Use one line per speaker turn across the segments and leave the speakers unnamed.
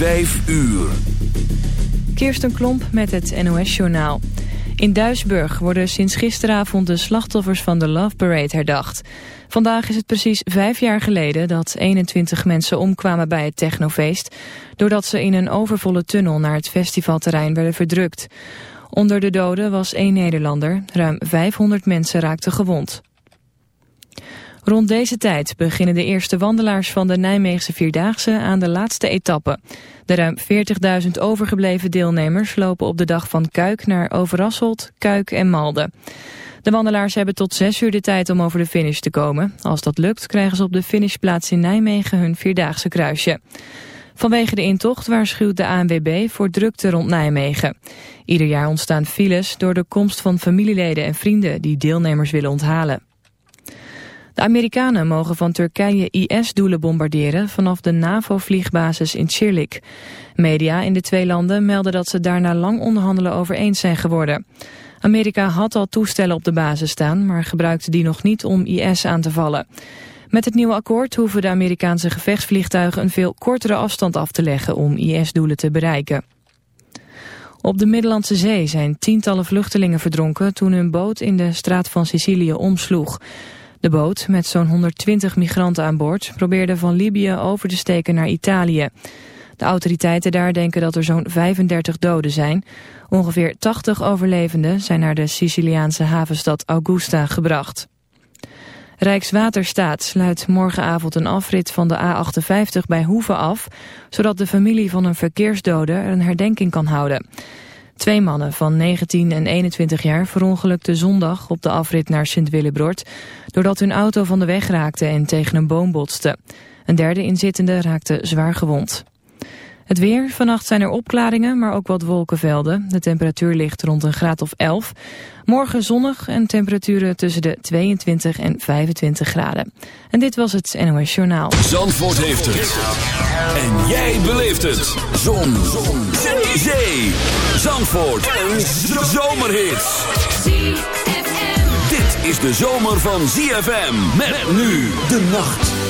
Vijf uur.
Kirsten Klomp met het NOS-journaal. In Duisburg worden sinds gisteravond de slachtoffers van de Love Parade herdacht. Vandaag is het precies vijf jaar geleden dat 21 mensen omkwamen bij het technofeest... doordat ze in een overvolle tunnel naar het festivalterrein werden verdrukt. Onder de doden was één Nederlander. Ruim 500 mensen raakten gewond. Rond deze tijd beginnen de eerste wandelaars van de Nijmeegse Vierdaagse aan de laatste etappe. De ruim 40.000 overgebleven deelnemers lopen op de dag van Kuik naar Overasselt, Kuik en Malden. De wandelaars hebben tot 6 uur de tijd om over de finish te komen. Als dat lukt krijgen ze op de finishplaats in Nijmegen hun Vierdaagse kruisje. Vanwege de intocht waarschuwt de ANWB voor drukte rond Nijmegen. Ieder jaar ontstaan files door de komst van familieleden en vrienden die deelnemers willen onthalen. De Amerikanen mogen van Turkije IS-doelen bombarderen vanaf de NAVO-vliegbasis in Çirlik. Media in de twee landen melden dat ze daarna lang onderhandelen over eens zijn geworden. Amerika had al toestellen op de basis staan, maar gebruikte die nog niet om IS aan te vallen. Met het nieuwe akkoord hoeven de Amerikaanse gevechtsvliegtuigen een veel kortere afstand af te leggen om IS-doelen te bereiken. Op de Middellandse Zee zijn tientallen vluchtelingen verdronken toen hun boot in de straat van Sicilië omsloeg. De boot, met zo'n 120 migranten aan boord, probeerde van Libië over te steken naar Italië. De autoriteiten daar denken dat er zo'n 35 doden zijn. Ongeveer 80 overlevenden zijn naar de Siciliaanse havenstad Augusta gebracht. Rijkswaterstaat sluit morgenavond een afrit van de A58 bij Hoeven af... zodat de familie van een verkeersdode er een herdenking kan houden. Twee mannen van 19 en 21 jaar verongelukten zondag op de afrit naar Sint-Willebrord... doordat hun auto van de weg raakte en tegen een boom botste. Een derde inzittende raakte zwaar gewond. Het weer, vannacht zijn er opklaringen, maar ook wat wolkenvelden. De temperatuur ligt rond een graad of 11. Morgen zonnig en temperaturen tussen de 22 en 25 graden. En dit was het NOS Journaal.
Zandvoort heeft het. En jij beleeft het. Zon. Zon. Zee. Zandvoort. Een zomerhit. Dit is de zomer van ZFM. Met nu de nacht.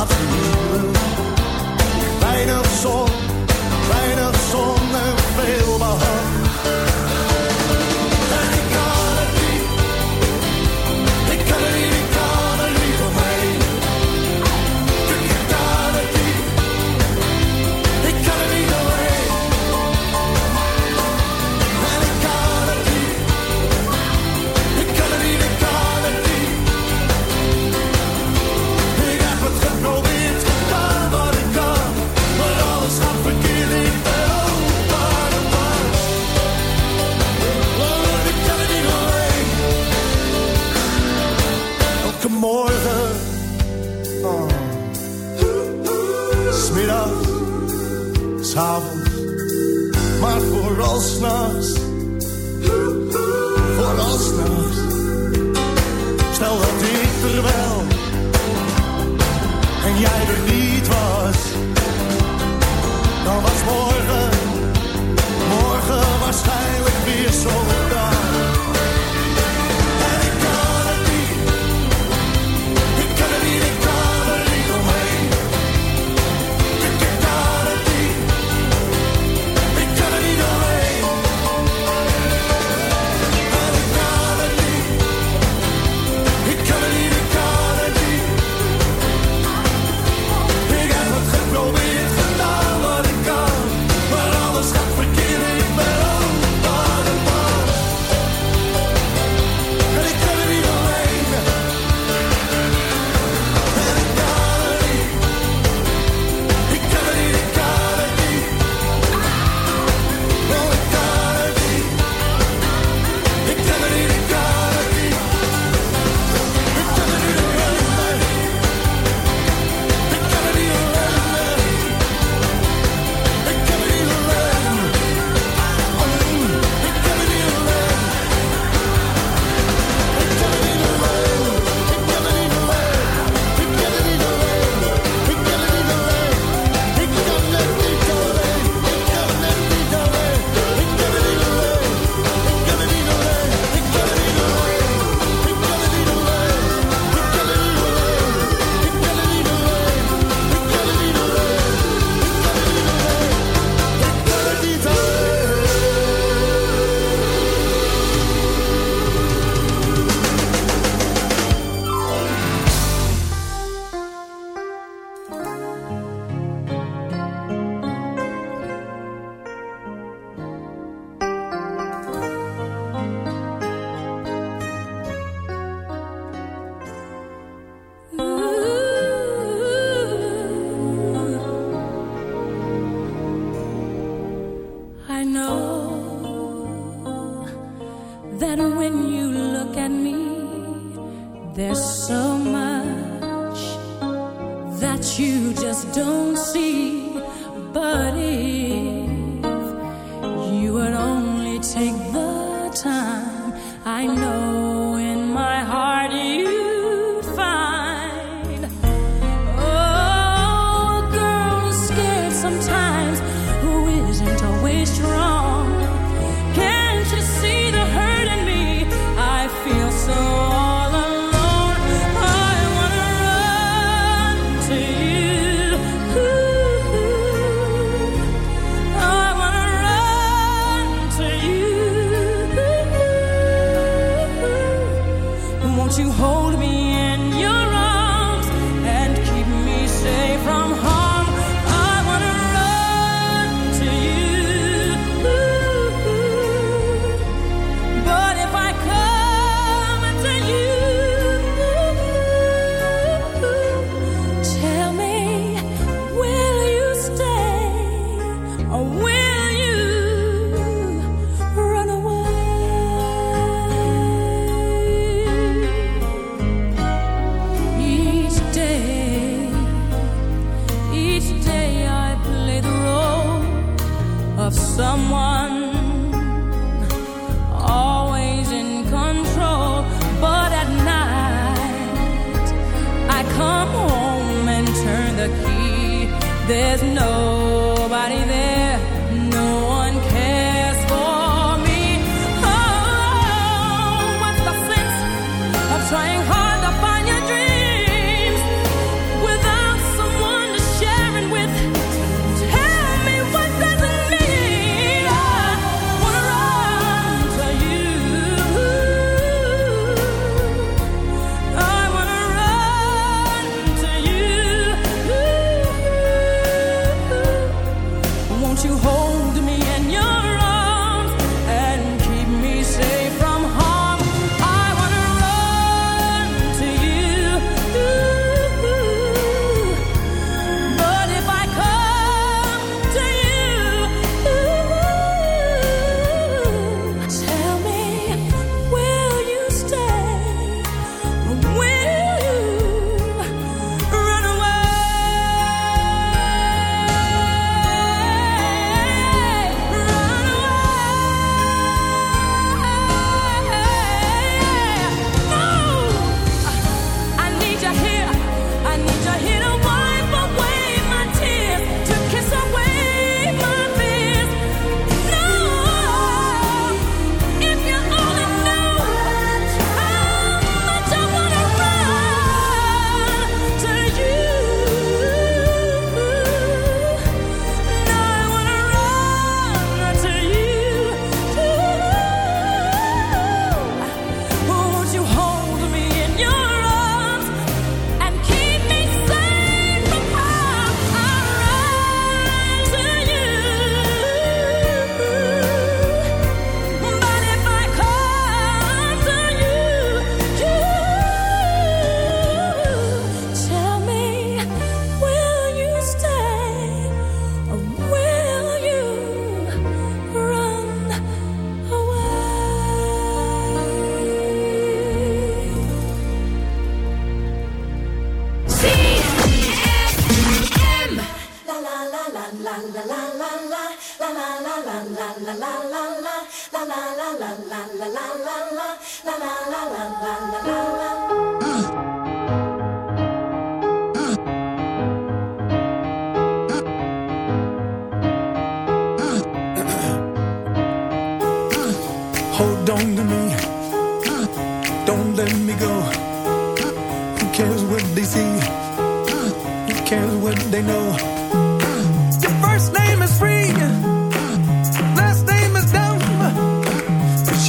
laten Weinig zon
You hold me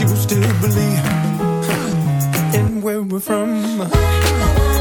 you still believe in where we're from.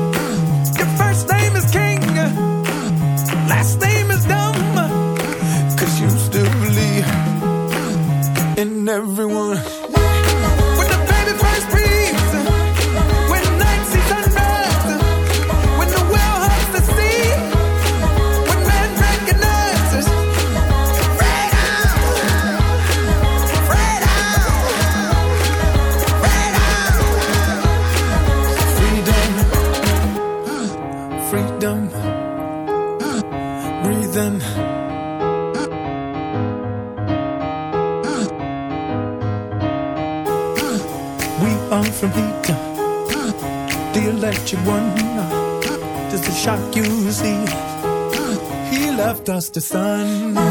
The sun.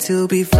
to be
free.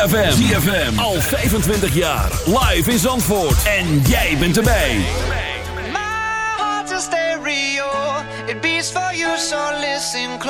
ZFM. ZFM. Al 25 jaar. Live in Zandvoort. En jij bent erbij.
My heart's a stereo. It beats for you, so listen close.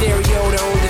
stereo
to
own the